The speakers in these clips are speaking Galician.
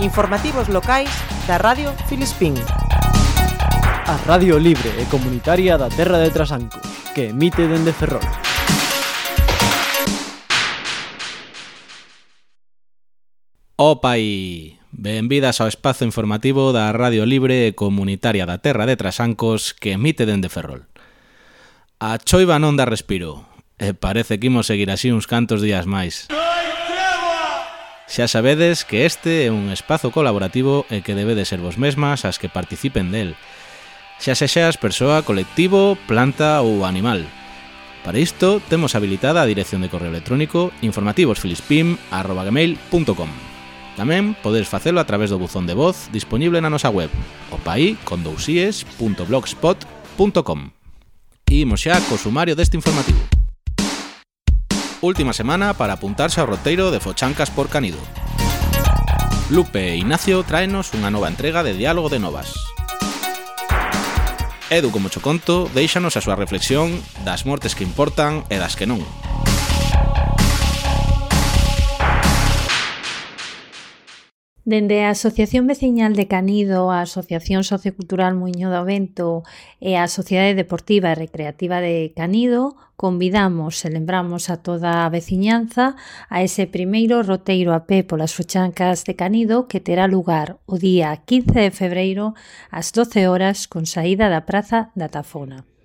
Informativos locais da Radio Filispín. A Radio Libre e Comunitaria da Terra de Trasanco, que emite dende Ferrol. Opai! Benvidas ao espazo informativo da Radio Libre e Comunitaria da Terra de Trasancos que emite dende Ferrol. A choiva non da respiro, e parece que imos seguir así uns cantos días máis. Xa sabedes que este é un espazo colaborativo e que debe de ser vos mesmas as que participen del. Xa sexas persoa, colectivo, planta ou animal. Para isto, temos habilitada a dirección de correo electrónico informativosfilispim.com Tamén podes facelo a través do buzón de voz disponible na nosa web opaicondousies.blogspot.com Imos xa co sumario deste informativo última semana para apuntarse ao roteiro de Fochancas por Canido. Lupe e Ignacio traenos unha nova entrega de Diálogo de Novas. Edu, como cho conto, deixanos a súa reflexión das mortes que importan e das que non. Dende a Asociación Veciñal de Canido, a Asociación Sociocultural Muiño do Vento e a Sociedade Deportiva e Recreativa de Canido, convidamos e lembramos a toda a veciñanza a ese primeiro roteiro a pé polas fochancas de Canido que terá lugar o día 15 de febreiro ás 12 horas con saída da Praza da Tafona.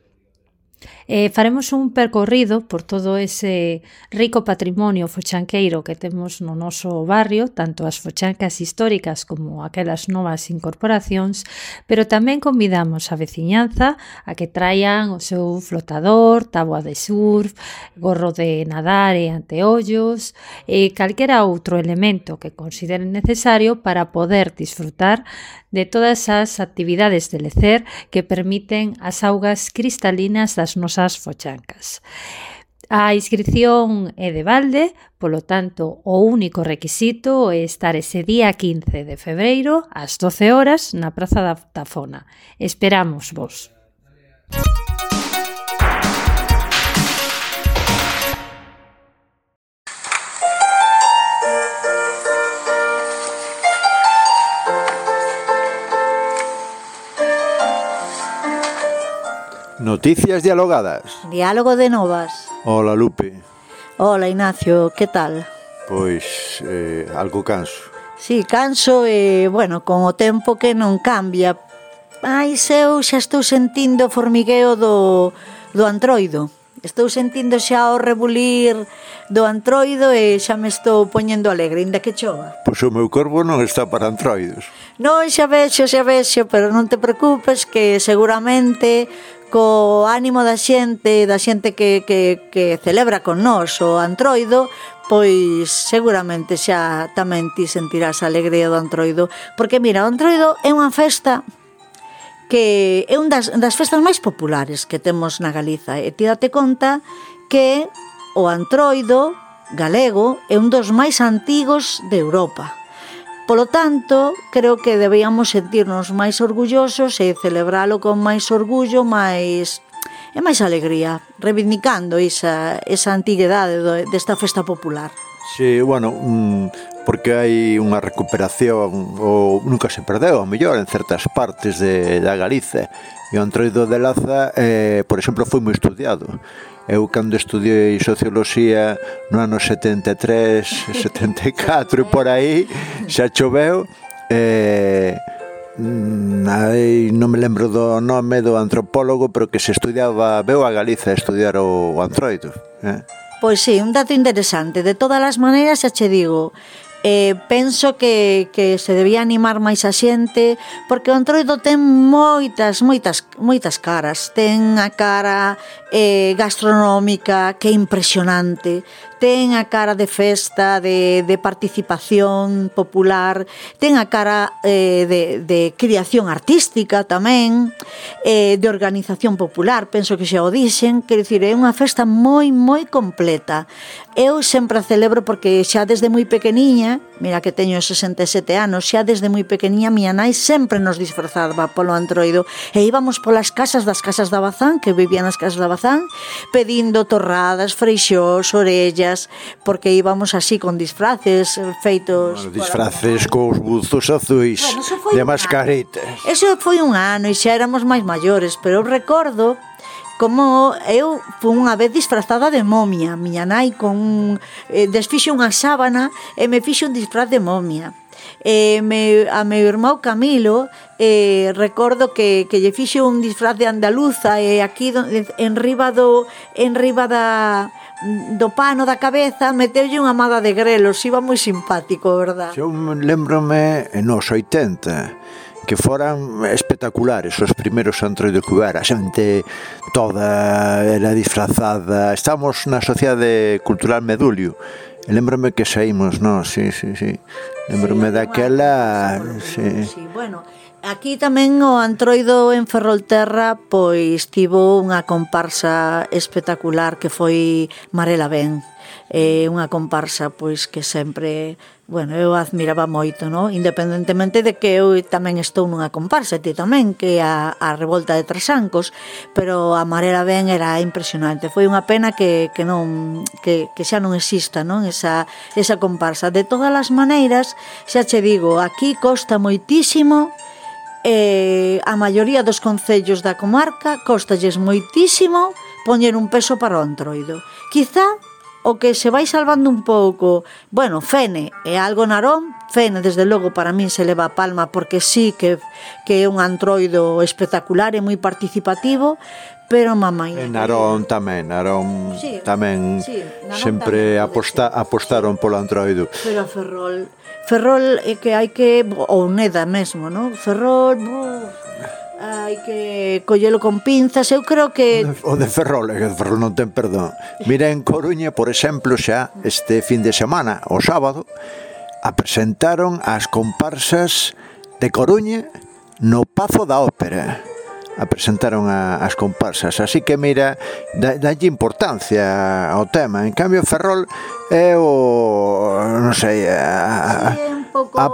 Eh, faremos un percorrido por todo ese rico patrimonio fochanqueiro que temos no noso barrio, tanto as fochancas históricas como aquelas novas incorporacións, pero tamén convidamos a veciñanza a que traian o seu flotador, táboa de surf, gorro de nadar e anteollos, e calquera outro elemento que consideren necesario para poder disfrutar de todas as actividades de lecer que permiten as augas cristalinas das das nosas fochancas. A inscripción é de balde, polo tanto, o único requisito é estar ese día 15 de febreiro ás 12 horas na Praza da Tafona. Esperamos vos. Noticias dialogadas. Diálogo de novas. Ola, Lupe. Ola, Ignacio, que tal? Pois, eh, algo canso. Sí, canso e, eh, bueno, con o tempo que non cambia. Ai, eu xa estou sentindo o formigueo do, do antroido. Estou sentindo xa o rebulir do antroido e xa me estou poñendo alegre, inda que chova. Pois o meu corvo non está para antroidos. Non, xa vexo, xa vexo, pero non te preocupes que seguramente co ánimo da xente, da xente que, que, que celebra con nós o antroido, pois seguramente xa tamén ti sentirás a alegría do antroido, porque mira, o antroido é unha festa que é un das, das festas máis populares que temos na Galiza. E ti date conta que o antroido galego é un dos máis antigos de Europa. Polo tanto, creo que debíamos sentirnos máis orgullosos e celebralo con máis orgullo, máis e máis alegría, reivindicando esa, esa antiguidade desta festa popular. Sí, bueno, mm, porque hai unha recuperación ou nunca se perdeu, ao mellor, en certas partes de, da Galiza. E o Antroido de Laza, eh, por exemplo, foi moi estudiado. Eu cando estudiei socioloxía no ano 73, 74 e por aí, xa choveu, eh, Aí non me lembro do nome do antropólogo, pero que se estudiaba, veu a Galiza a estudiar o, o antroido. Eh? Pois sí, un dato interesante. De todas as maneiras, xa che digo, eh, penso que, que se debía animar máis a xente porque o Entroido ten moitas, moitas, moitas caras. Ten a cara eh, gastronómica que é impresionante ten a cara de festa, de, de participación popular, ten a cara eh, de, de criación artística tamén, eh, de organización popular, penso que xa o dixen, quero dicir, é unha festa moi, moi completa. Eu sempre a celebro porque xa desde moi pequeniña, Mira que teño 67 anos, xa desde moi pequeniña miña nai sempre nos disfrazaba polo antroido e íbamos polas casas das casas da Bazán, que vivían nas casas da Bazán, pedindo torradas, freixós, orellas, porque íbamos así con disfraces eh, feitos... Bueno, disfraces cos buzos azuis bueno, de mascaretas. Ano. Eso foi un ano e xa éramos máis maiores, pero recordo como eu fui unha vez disfrazada de momia, miña nai con un, eh, desfixe unha sábana e me fixe un disfraz de momia. Eh, me, a meu irmão Camilo eh, recordo que, que lle fixe un disfraz de andaluza e aquí do, en riba do en riba da do pano da cabeza meteulle unha amada de grelos, iba moi simpático, verdad? Eu lembrome nos 80 que foran espectaculares os primeiros antroidos que a xente toda era disfrazada. Estamos na Sociedade Cultural Medulio. E lembrome que saímos, no, Sí, sí, sí. Lembrome sí, daquela... Sí. sí, bueno, Aquí tamén o Antroido en Ferrolterra pois tivo unha comparsa espectacular que foi Marela Ben é unha comparsa pois que sempre, bueno, eu admiraba moito, no? independentemente de que eu tamén estou nunha comparsa, ti tamén, que a, a revolta de Trasancos, pero a Marela Ben era impresionante. Foi unha pena que, que, non, que, que xa non exista non? Esa, esa comparsa. De todas as maneiras, xa che digo, aquí costa moitísimo eh, a maioría dos concellos da comarca costalles moitísimo poñer un peso para o entroido. Quizá o que se vai salvando un pouco. Bueno, Fene e algo Narón, Fene desde logo para min se leva a palma porque sí que, que é un antroido espectacular e moi participativo, pero mamai. E Narón tamén, Narón sí, tamén sí, Narón sempre tamén, aposta, apostaron polo antroido. Pero Ferrol, Ferrol é que hai que ou Neda mesmo, non? Ferrol, buf, hai que collelo con pinzas. Eu creo que o de Ferrol, eh, o de Ferrol non ten perdón. Mira en Coruña, por exemplo, xa este fin de semana, o sábado, apresentaron as comparsas de Coruña no Pazo da Ópera apresentaron a, as comparsas así que mira, da, dalle importancia ao tema, en cambio Ferrol é o non sei a, a, a,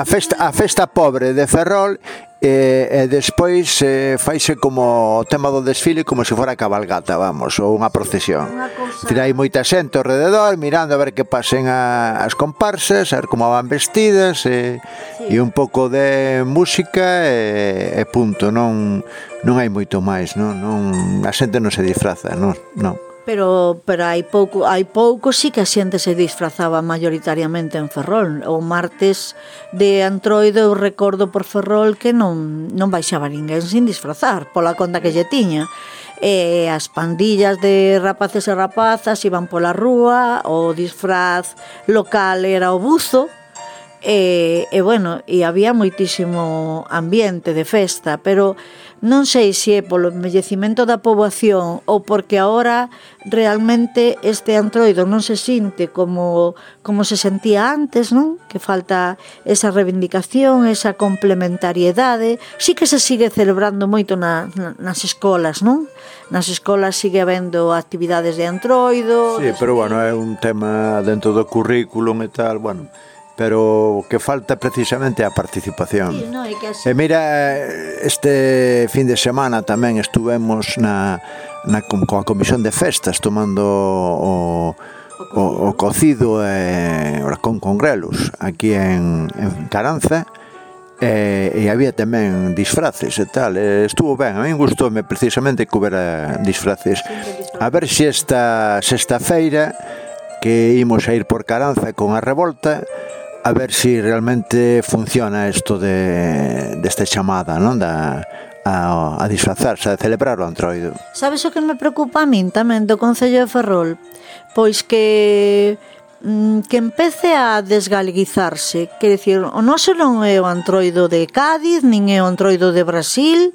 a, festa, a festa pobre de Ferrol e, e despois eh, faise como o tema do desfile como se fora cabalgata, vamos, ou unha procesión. Tira hai moita xente ao rededor mirando a ver que pasen a, as comparsas, a ver como van vestidas e, sí. e un pouco de música e, e punto, non non hai moito máis, non, non a xente non se disfraza, non, non. Pero, pero hai pouco, hai pouco sí que a xente se disfrazaba mayoritariamente en Ferrol. O martes de Antroido eu recordo por Ferrol que non, non baixaba ninguén sin disfrazar, pola conta que lle tiña. E as pandillas de rapaces e rapazas iban pola rúa, o disfraz local era o buzo, e, e bueno, e había moitísimo ambiente de festa, pero Non sei se é polo envellecimento da poboación ou porque agora realmente este antroido non se sinte como, como se sentía antes, non? Que falta esa reivindicación, esa complementariedade. Sí que se sigue celebrando moito na, nas escolas, non? Nas escolas sigue habendo actividades de antroido. Sí, pero bueno, é un tema dentro do currículum e tal, bueno, pero o que falta precisamente a participación. Sí, no, é que así... E mira, este fin de semana tamén estuvemos na, na coa comisión de festas tomando o, o, o cocido e eh, con congrelos aquí en, en Caranza e, e había tamén disfraces e tal, e estuvo ben, a min gustoume precisamente que houbera disfraces. A ver se esta sexta feira que imos a ir por Caranza con a revolta a ver si realmente funciona isto de desta de chamada, non? Da a, a disfrazarse, a celebrar o antroido. Sabes o que me preocupa a min tamén do Concello de Ferrol? Pois que mm, que empece a desgalguizarse Quer dicir, o noso non é o antroido de Cádiz, nin é o antroido de Brasil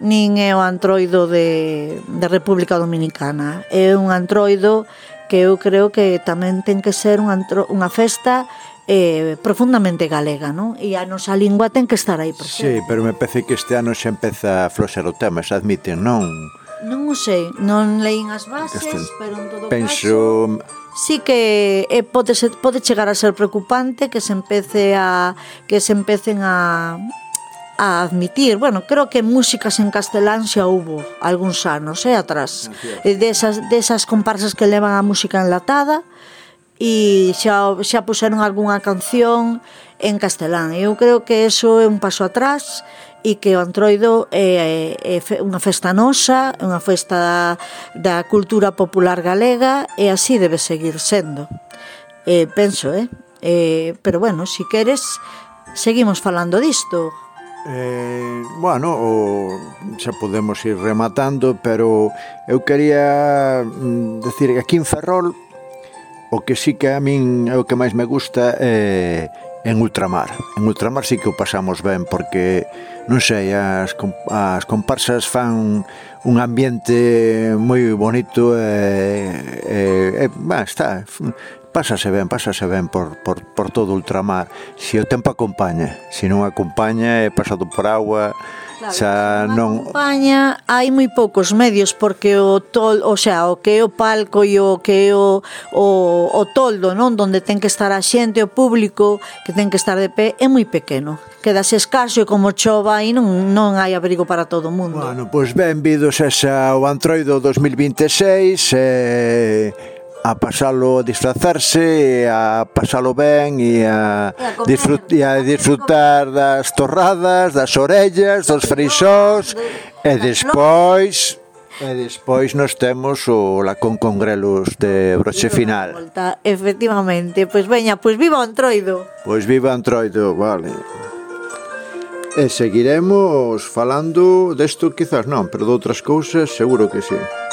nin é o antroido de, de República Dominicana é un antroido que eu creo que tamén ten que ser un antro, unha festa eh, profundamente galega, non? E a nosa lingua ten que estar aí presente. Sí, pero me parece que este ano xa empeza a floxar o tema, se admiten, non? Non o sei, non leín as bases, este, pero en todo penso... caso... Sí que eh, pode, ser, pode chegar a ser preocupante que se empece a que se empecen a a admitir. Bueno, creo que músicas en castelán xa hubo algúns anos, eh, atrás. Ah, eh, desas, desas comparsas que levan a música enlatada, e xa, xa puseron algunha canción en castelán. Eu creo que eso é un paso atrás e que o Antroido é, é, é unha festa nosa, é unha festa da, da cultura popular galega e así debe seguir sendo. Eh, penso, eh? eh pero bueno, si queres, seguimos falando disto. Eh, bueno, o, xa podemos ir rematando, pero eu quería mm, decir que aquí en Ferrol O que sí que a min é o que máis me gusta é en ultramar. En ultramar sí que o pasamos ben porque non sei, as, as comparsas fan un ambiente moi bonito e, e, e bah, está pásase ben, pásase ben por, por, por todo ultramar. Se o tempo acompaña, se non acompaña, é pasado por agua, Claro, xa non acompaña, hai moi poucos medios porque o tol, o xa, o que é o palco e o que é o, o, o toldo, non, onde ten que estar a xente, o público, que ten que estar de pé, é moi pequeno. Quedase escaso e como chova aí non, non hai abrigo para todo o mundo. Bueno, pois benvidos a esa o Antroido 2026. Eh a pasalo, a disfrazarse, a pasalo ben e a, e a, disfrut, e a disfrutar das torradas, das orellas, dos frixós e despois... E despois nos temos o Lacón Congrelos de broche final. Volta, efectivamente, pois veña, pois viva o Pois viva o vale. E seguiremos falando desto quizás non, pero de outras cousas seguro que sí.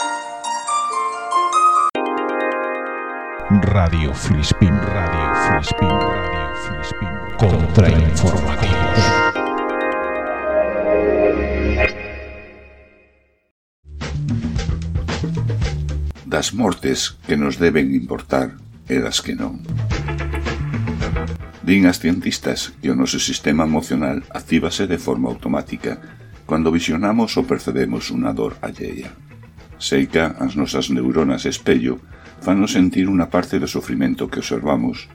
Radio Filispín, Radio Filispín, Radio Filispín. Contrainformativos. Das mortes que nos deben importar e das que non. Din as cientistas que o noso sistema emocional actívase de forma automática cando visionamos ou percebemos unha dor alleia. Seica as nosas neuronas espello fanos sentir unha parte do sofrimento que observamos,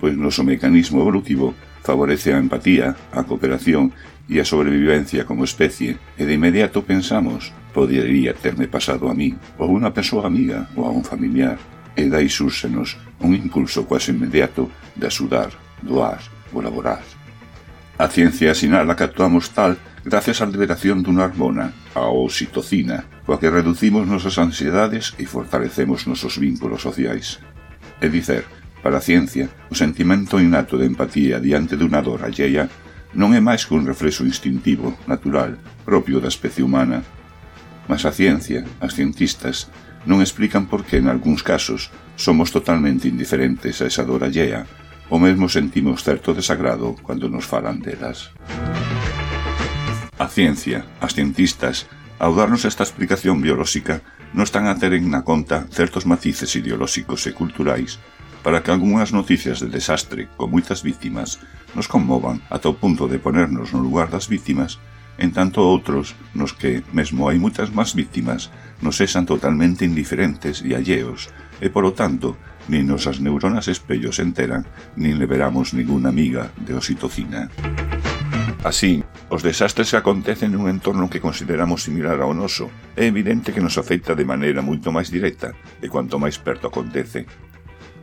pois noso mecanismo evolutivo favorece a empatía, a cooperación e a sobrevivencia como especie, e de inmediato pensamos, podería terme pasado a mí, ou a unha persoa amiga, ou a un familiar, e dai súrsenos un impulso quase inmediato de axudar, doar, colaborar. A ciencia sinala que actuamos tal gracias á liberación dunha hormona, a oxitocina, coa que reducimos nosas ansiedades e fortalecemos nosos vínculos sociais. É dicer, para a ciencia, o sentimento innato de empatía diante dunha dor alleia non é máis que un reflexo instintivo, natural, propio da especie humana. Mas a ciencia, as cientistas, non explican por que en algúns casos somos totalmente indiferentes a esa dor allea, ou mesmo sentimos certo desagrado cando nos falan delas. A ciencia, as cientistas, ao darnos esta explicación biolóxica, non están a ter na conta certos matices ideolóxicos e culturais para que algunhas noticias de desastre con moitas vítimas nos conmovan ata o punto de ponernos no lugar das vítimas, en tanto outros nos que, mesmo hai moitas máis vítimas, nos sexan totalmente indiferentes e alleos, e polo tanto, nin nos as neuronas espellos enteran, nin liberamos ninguna amiga de oxitocina. Así, Os desastres que acontecen nun entorno que consideramos similar ao noso é evidente que nos afecta de maneira moito máis directa e cuanto máis perto acontece.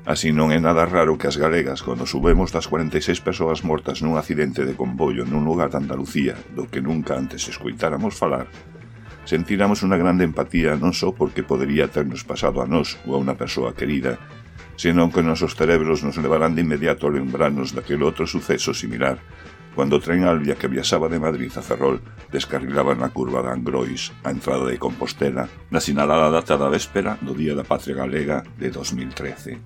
Así non é nada raro que as galegas, cando subemos das 46 persoas mortas nun accidente de comboio nun lugar de Andalucía do que nunca antes escoitáramos falar, sentiramos unha grande empatía non só porque podería ternos pasado a nós ou a unha persoa querida, senón que nosos cerebros nos levarán de inmediato a lembrarnos daquel outro suceso similar, cando o tren Albia que viaxaba de Madrid a Ferrol descarrilaba na curva de Angrois a entrada de Compostela na sinalada data da véspera do Día da Patria Galega de 2013.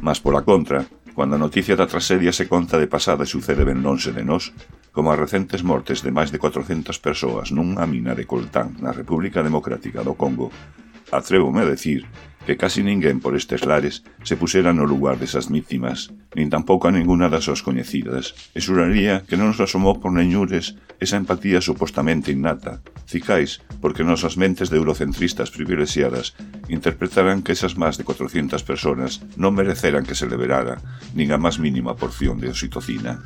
Mas pola contra, cando a noticia da tragedia se conta de pasada e sucede ben lonxe de nós, como as recentes mortes de máis de 400 persoas nunha mina de coltán na República Democrática do Congo, atrévome a decir que casi ninguén por estes lares se pusera no lugar desas víctimas, nin tampouco a ninguna das súas coñecidas, e xuraría que non nos asomou por neñures esa empatía supostamente innata, cicais porque nosas mentes de eurocentristas privilexiadas interpretaran que esas máis de 400 personas non mereceran que se liberara nin a máis mínima porción de oxitocina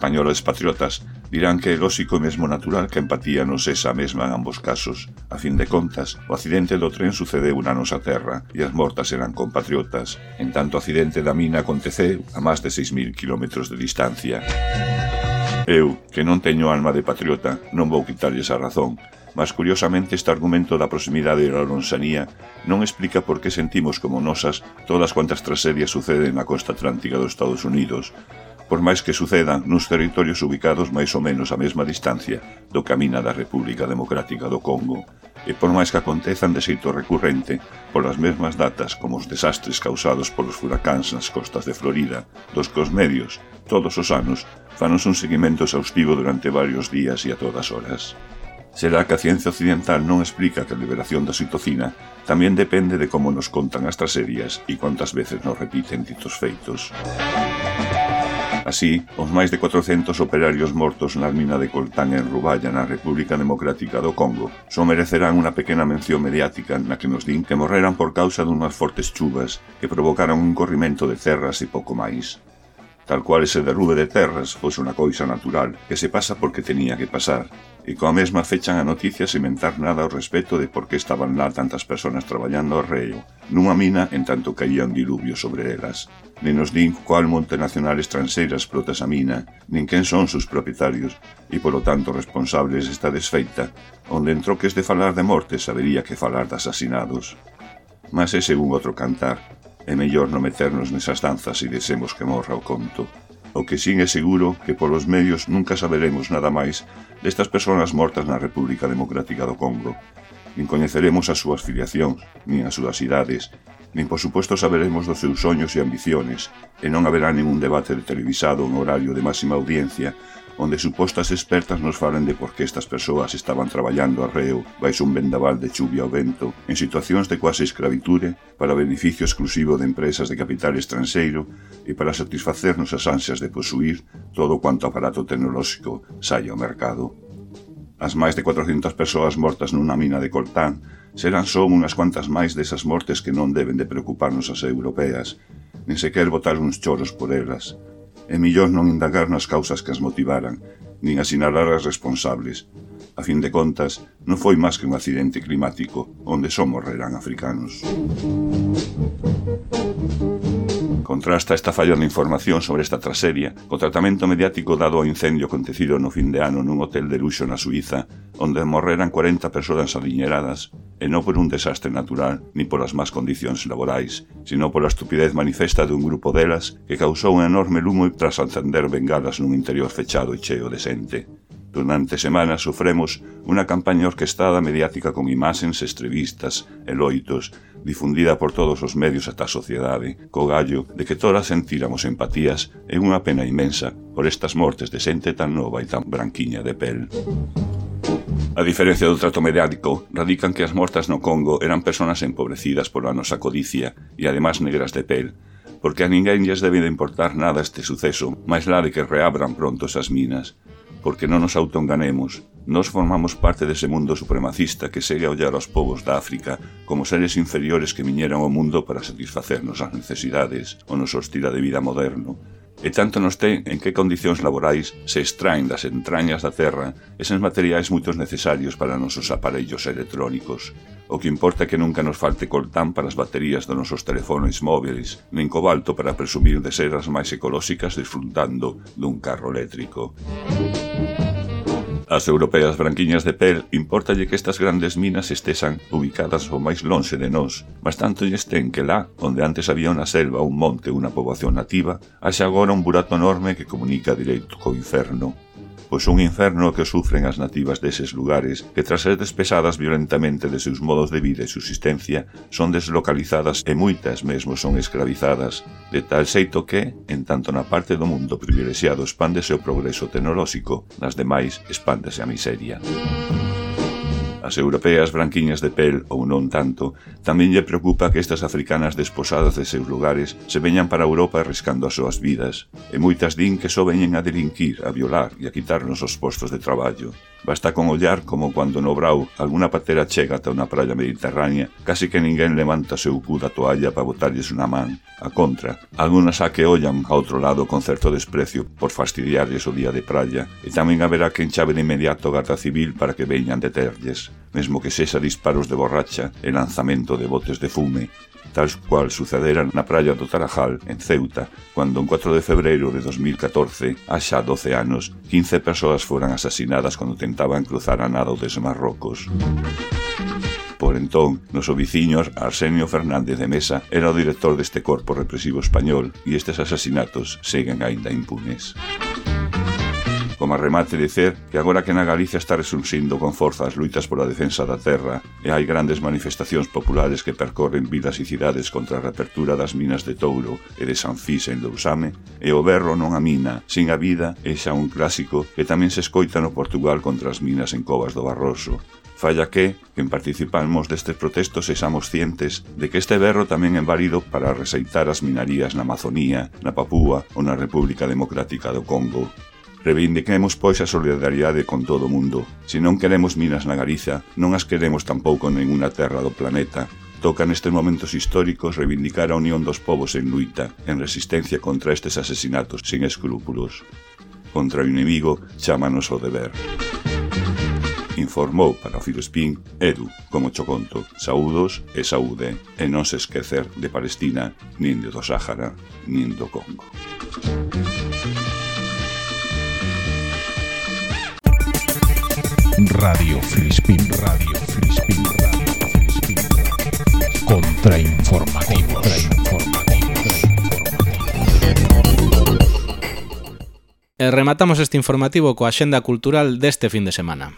españoles patriotas dirán que é lóxico e mesmo natural que a empatía non sexa a mesma en ambos casos. A fin de contas, o accidente do tren sucedeu na nosa terra e as mortas eran compatriotas, en tanto o accidente da mina aconteceu a máis de 6.000 km de distancia. Eu, que non teño alma de patriota, non vou quitarlles a razón, mas curiosamente este argumento da proximidade da lonxanía non explica por que sentimos como nosas todas cuantas tragedias suceden na costa atlántica dos Estados Unidos, por máis que sucedan nuns territorios ubicados máis ou menos a mesma distancia do camina da República Democrática do Congo, e por máis que acontezan de xeito recurrente polas mesmas datas como os desastres causados polos furacáns nas costas de Florida, dos que os medios, todos os anos, fanos un seguimento exhaustivo durante varios días e a todas horas. Será que a ciencia occidental non explica que a liberación da citocina tamén depende de como nos contan as traserias e quantas veces nos repiten ditos feitos. Música Así, os máis de 400 operarios mortos na mina de Coltán en Ruballa na República Democrática do Congo só merecerán unha pequena mención mediática na que nos din que morreran por causa dunhas fortes chuvas que provocaron un corrimento de terras e pouco máis. Tal cual ese derrube de terras fose unha coisa natural que se pasa porque tenía que pasar, E coa mesma fechan a noticia sen mentar nada ao respecto de por que estaban lá tantas persoas traballando ao reo, nunha mina en tanto caía un diluvio sobre elas. Nen nos din cual multinacional estranxeira explota esa mina, nin quen son sus propietarios, e polo tanto responsables esta desfeita, onde en troques de falar de mortes sabería que falar de asasinados. Mas ese un outro cantar, é mellor non meternos nesas danzas e desemos que morra o conto. O que sin é seguro que polos medios nunca saberemos nada máis destas persoas mortas na República Democrática do Congo. Nin coñeceremos as súas filiacións, nin as súas idades, nin por suposto saberemos dos seus soños e ambiciones, e non haberá ningún debate televisado en horario de máxima audiencia onde supostas expertas nos falan de por que estas persoas estaban traballando arreo baixo un vendaval de chuvia ao vento en situacións de quase escravitude para beneficio exclusivo de empresas de capital estranxeiro e para satisfacer as ansias de posuir todo cuanto aparato tecnolóxico saia ao mercado. As máis de 400 persoas mortas nunha mina de coltán serán só unhas cuantas máis desas mortes que non deben de preocuparnos as europeas, nin sequer botar uns choros por elas, é millón non indagar nas causas que as motivaran, nin asinalar as responsables. A fin de contas, non foi máis que un accidente climático onde só morrerán africanos. Contrasta esta falla de información sobre esta traseria co tratamento mediático dado ao incendio acontecido no fin de ano nun hotel de luxo na Suiza, onde morreran 40 persoas adiñeradas e non por un desastre natural ni polas más condicións laborais, sino pola estupidez manifesta dun grupo delas que causou un enorme lumo tras acender bengalas nun interior fechado e cheo de xente. Durante semanas sofremos unha campaña orquestada mediática con imaxens estrevistas e loitos, difundida por todos os medios ata a sociedade, co gallo de que todas sentíramos empatías e unha pena inmensa por estas mortes de xente tan nova e tan branquiña de pel. A diferencia do trato mediático, radican que as mortas no Congo eran persoas empobrecidas pola nosa codicia e ademais negras de pel, porque a ninguén lles debe de importar nada este suceso, máis lá de que reabran pronto esas minas, porque non nos autoenganemos, nos formamos parte dese mundo supremacista que segue a ollar aos povos da África como seres inferiores que viñeran ao mundo para satisfacernos as necesidades, o noso estilo de vida moderno, e tanto nos ten en que condicións laborais se extraen das entrañas da terra eses materiais moitos necesarios para nosos aparellos electrónicos. O que importa é que nunca nos falte coltán para as baterías dos nosos teléfonos móviles, nin cobalto para presumir de ser as máis ecolóxicas disfrutando dun carro eléctrico. Música As europeas branquiñas de pel importalle que estas grandes minas estesan ubicadas o máis lonxe de nós, mas tanto lles ten que lá, onde antes había unha selva, un monte, unha poboación nativa, haxa agora un burato enorme que comunica directo co inferno pois un inferno que sufren as nativas deses lugares que tras ser despesadas violentamente de seus modos de vida e subsistencia son deslocalizadas e moitas mesmo son escravizadas, de tal xeito que, en tanto na parte do mundo privilexiado expándese o progreso tecnolóxico, nas demais expándese a miseria. Música As europeas branquiñas de pel ou non tanto, tamén lle preocupa que estas africanas desposadas de seus lugares se veñan para Europa arriscando as súas vidas, e moitas din que só veñen a delinquir, a violar e a quitarnos os postos de traballo. Basta con ollar como cando no brau alguna patera chega ata unha praia mediterránea, casi que ninguén levanta seu cu da toalla para botarlles unha man. A contra, algunas a que ollan a outro lado con certo desprecio por fastidiarlles o día de praia, e tamén haberá quen chave de inmediato a Garda Civil para que veñan deterlles mesmo que sexa disparos de borracha e lanzamento de botes de fume, tal cual sucedera na praia do Tarajal, en Ceuta, cando en 4 de febreiro de 2014, a xa 12 anos, 15 persoas foran asasinadas cando tentaban cruzar a nado desde Marrocos. Por entón, noso obiciños Arsenio Fernández de Mesa era o director deste corpo represivo español e estes asasinatos seguen aínda impunes como remate dicer que agora que na Galicia está resunxindo con forza as luitas pola defensa da terra e hai grandes manifestacións populares que percorren vidas e cidades contra a reapertura das minas de Touro e de San Fís en Dousame, e o berro non a mina, sin a vida é xa un clásico que tamén se escoita no Portugal contra as minas en Covas do Barroso, Falla que, quen participamos destes protestos sexamos cientes de que este berro tamén é válido para reseitar as minarías na Amazonía, na Papúa ou na República Democrática do Congo. Reivindiquemos pois a solidariedade con todo o mundo. Se non queremos minas na Galiza, non as queremos tampouco en ninguna terra do planeta. Toca nestes momentos históricos reivindicar a unión dos povos en luita, en resistencia contra estes asesinatos sin escrúpulos. Contra o inimigo, chámanos o deber. Informou para o Filespín Edu, como cho conto, saúdos e saúde, e non se esquecer de Palestina, nin de do Sáhara, nin do Congo. Radio Filispin, Radio Filispin, Radio Filispin. Contrainformativos. Contrainformativos. E eh, rematamos este informativo coa xenda cultural deste fin de semana.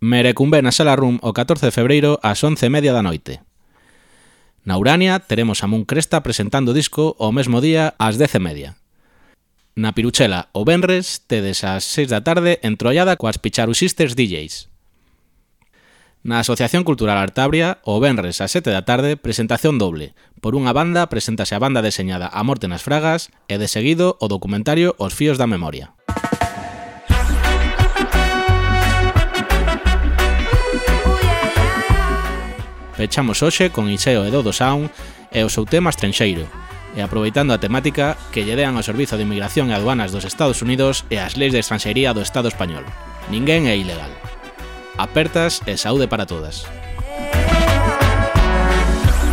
Merecumbe na Sala Room o 14 de febreiro ás 11:30 da noite. Na Urania teremos a Mun Cresta presentando disco o mesmo día ás 10:30. Na Piruchela, o Benres, tedes ás 6 da tarde entrollada coas Picharuxistes DJs. Na Asociación Cultural Artabria, o Benres ás 7 da tarde, presentación doble. Por unha banda, preséntase a banda deseñada A Morte nas Fragas e, de seguido, o documentario Os Fíos da Memoria. Pechamos hoxe con Iseo e Dodo Sound e o seu tema Estranxeiro, e aproveitando a temática que lle dean ao Servizo de Inmigración e Aduanas dos Estados Unidos e as leis de estranxería do Estado español. Ninguén é ilegal. Apertas e saúde para todas.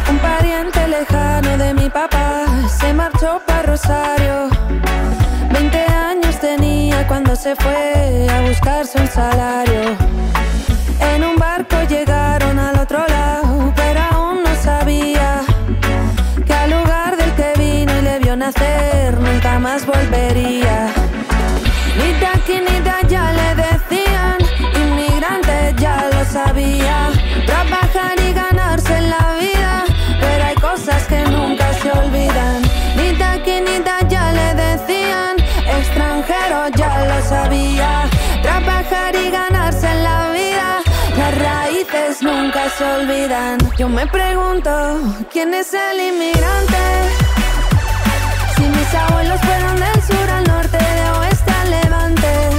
Un pariente lejano de mi papá se marchó para Rosario. 20 años tenía cuando se fue a buscarse un salario. En un barco llegaron al otro lado, pero aún no sabía. Nunca más volvería. Ni de aquí ni de allá le decían, inmigrante ya lo sabía. Trabajar y ganarse la vida, pero hay cosas que nunca se olvidan. Ni de aquí ni de allá le decían, extranjero ya lo sabía. Trabajar y ganarse la vida, las raíces nunca se olvidan. Yo me pregunto, ¿quién es el inmigrante? Si mis abuelos fueron del sur al norte, de oeste al levante.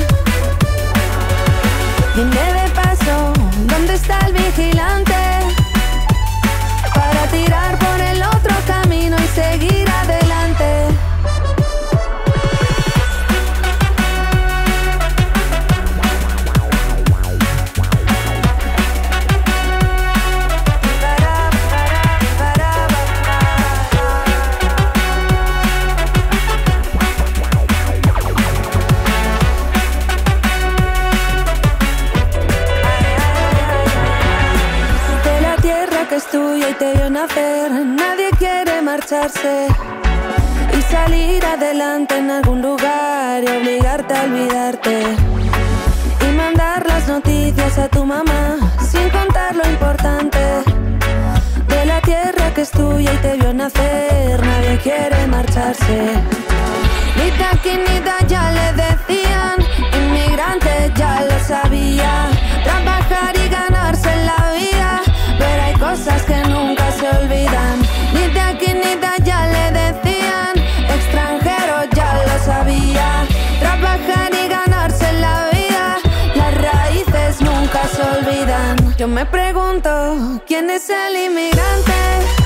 Dime de paso, ¿dónde está el y salir adelante en algún lugar y obligarte a olvidarte y mandar las noticias a tu mamá sin contar lo importante de la tierra que es tuya y te vio nacer. Nadie quiere marcharse. Ni taquinita ya le decían, inmigrante ya lo sabía. Trabajar y ganarse la vida, pero hay cosas que nunca se olvidan. Me pregunto, ¿quién es el inmigrante?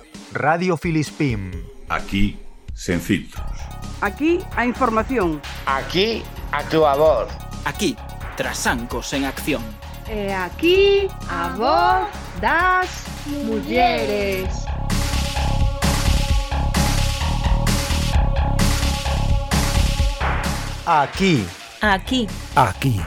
Radio Filispín. Aquí, sen filtros. Aquí a información. Aquí a túa voz. Aquí, Trasancos en acción. E aquí a voz das mulleres. Aquí. Aquí. Aquí